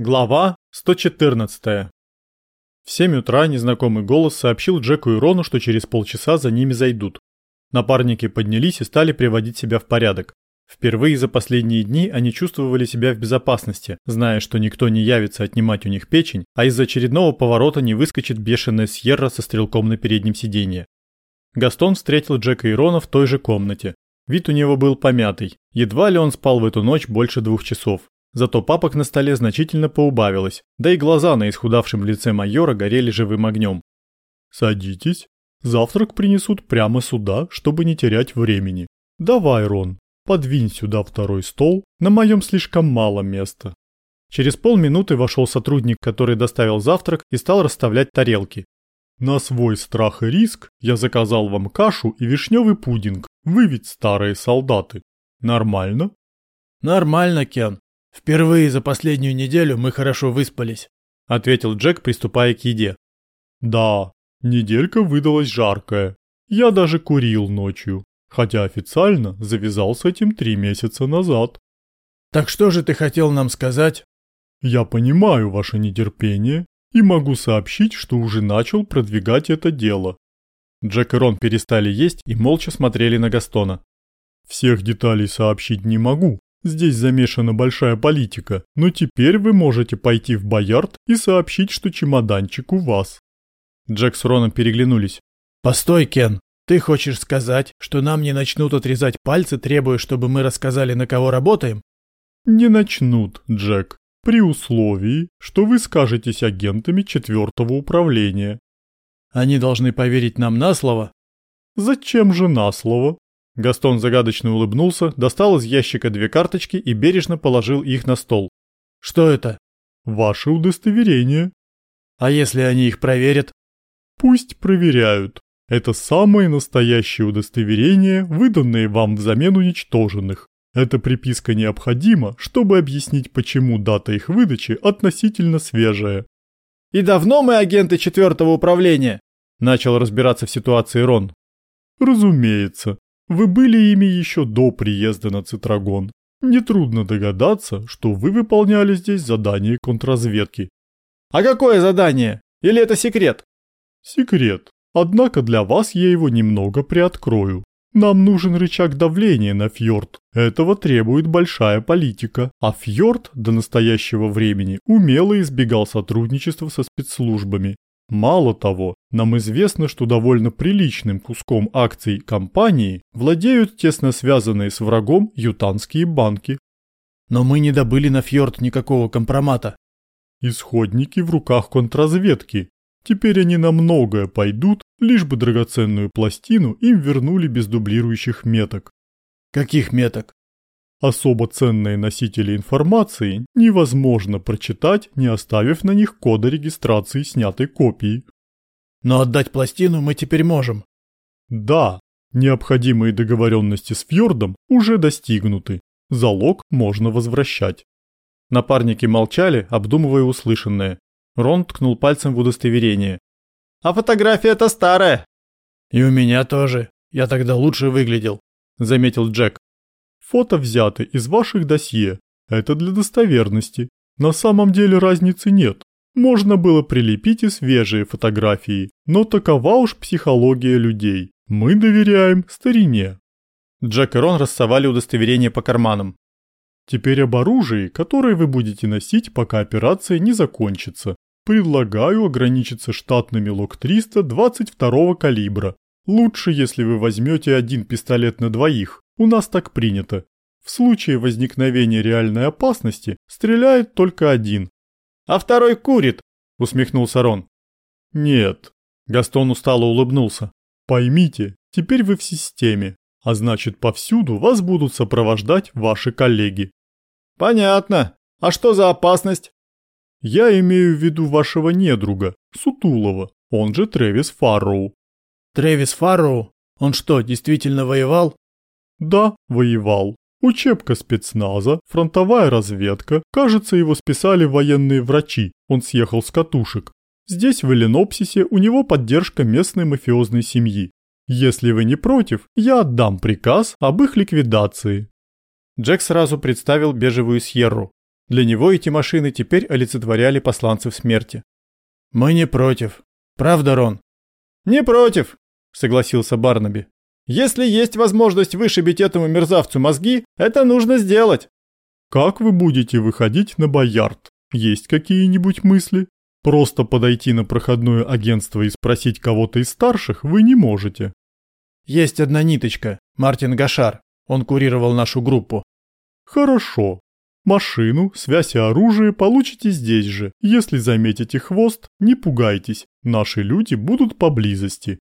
Глава 114. В 7 утра незнакомый голос сообщил Джеку и Рону, что через полчаса за ними зайдут. Напарники поднялись и стали приводить себя в порядок. Впервые за последние дни они чувствовали себя в безопасности, зная, что никто не явится отнимать у них печень, а из очередного поворота не выскочит бешеная Сьерра со стрелком на переднем сиденье. Гастон встретил Джека и Рона в той же комнате. Вид у него был помятый, едва ли он спал в эту ночь больше двух часов. Зато папок на столе значительно поубавилось, да и глаза на исхудавшем лице майора горели живым огнем. «Садитесь. Завтрак принесут прямо сюда, чтобы не терять времени. Давай, Рон, подвинь сюда второй стол, на моем слишком мало места». Через полминуты вошел сотрудник, который доставил завтрак и стал расставлять тарелки. «На свой страх и риск я заказал вам кашу и вишневый пудинг. Вы ведь старые солдаты. Нормально?» «Нормально, Кен. «Впервые за последнюю неделю мы хорошо выспались», — ответил Джек, приступая к еде. «Да, неделька выдалась жаркая. Я даже курил ночью, хотя официально завязал с этим три месяца назад». «Так что же ты хотел нам сказать?» «Я понимаю ваше нетерпение и могу сообщить, что уже начал продвигать это дело». Джек и Рон перестали есть и молча смотрели на Гастона. «Всех деталей сообщить не могу, Здесь замешана большая политика, но теперь вы можете пойти в Боярд и сообщить, что чемоданчик у вас». Джек с Роном переглянулись. «Постой, Кен, ты хочешь сказать, что нам не начнут отрезать пальцы, требуя, чтобы мы рассказали, на кого работаем?» «Не начнут, Джек, при условии, что вы скажетесь агентами четвертого управления». «Они должны поверить нам на слово?» «Зачем же на слово? Гастон загадочно улыбнулся, достал из ящика две карточки и бережно положил их на стол. «Что это?» «Ваше удостоверение». «А если они их проверят?» «Пусть проверяют. Это самое настоящее удостоверение, выданное вам взамен уничтоженных. Эта приписка необходима, чтобы объяснить, почему дата их выдачи относительно свежая». «И давно мы агенты четвертого управления?» Начал разбираться в ситуации Рон. «Разумеется. Вы были ими еще до приезда на Цитрагон. Нетрудно догадаться, что вы выполняли здесь задание контрразведки. А какое задание? Или это секрет? Секрет. Однако для вас я его немного приоткрою. Нам нужен рычаг давления на фьорд. Этого требует большая политика. А фьорд до настоящего времени умело избегал сотрудничества со спецслужбами. Мало того, нам известно, что довольно приличным куском акций компании владеют тесно связанные с врагом ютанские банки. Но мы не добыли на фьорд никакого компромата. Исходники в руках контрразведки. Теперь они на многое пойдут, лишь бы драгоценную пластину им вернули без дублирующих меток. Каких меток? Особо ценные носители информации невозможно прочитать, не оставив на них кода регистрации снятой копии. Но отдать пластину мы теперь можем. Да, необходимые договоренности с Фьордом уже достигнуты. Залог можно возвращать. Напарники молчали, обдумывая услышанное. Рон ткнул пальцем в удостоверение. «А фотография-то старая!» «И у меня тоже. Я тогда лучше выглядел», — заметил Джек. Фото взяты из ваших досье. Это для достоверности. На самом деле разницы нет. Можно было прилепить и свежие фотографии, но такова уж психология людей. Мы доверяем старине. Джек и Рон рассовали удостоверение по карманам. Теперь об оружии, которое вы будете носить, пока операция не закончится. Предлагаю ограничиться штатными ЛОК-300 22 калибра. Лучше, если вы возьмете один пистолет на двоих. У нас так принято. В случае возникновения реальной опасности стреляет только один. А второй курит, усмехнулся Рон. Нет. Гастон устало улыбнулся. Поймите, теперь вы в системе, а значит повсюду вас будут сопровождать ваши коллеги. Понятно. А что за опасность? Я имею в виду вашего недруга, Сутулова, он же Трэвис Фарроу. Трэвис Фарроу? Он что, действительно воевал? Да, воевал. Учебка спецназа, фронтовая разведка. Кажется, его списали военные врачи. Он съехал с катушек. Здесь, в Эленопсисе, у него поддержка местной мафиозной семьи. Если вы не против, я отдам приказ об их ликвидации. Джек сразу представил бежевую Сьерру. Для него эти машины теперь олицетворяли посланцев смерти. «Мы не против. Правда, Рон?» «Не против», — согласился Барнаби. «Если есть возможность вышибить этому мерзавцу мозги, это нужно сделать». «Как вы будете выходить на Боярд? Есть какие-нибудь мысли? Просто подойти на проходное агентство и спросить кого-то из старших вы не можете». «Есть одна ниточка. Мартин Гашар. Он курировал нашу группу». «Хорошо. Машину, связь и оружие получите здесь же. Если заметите хвост, не пугайтесь, наши люди будут поблизости.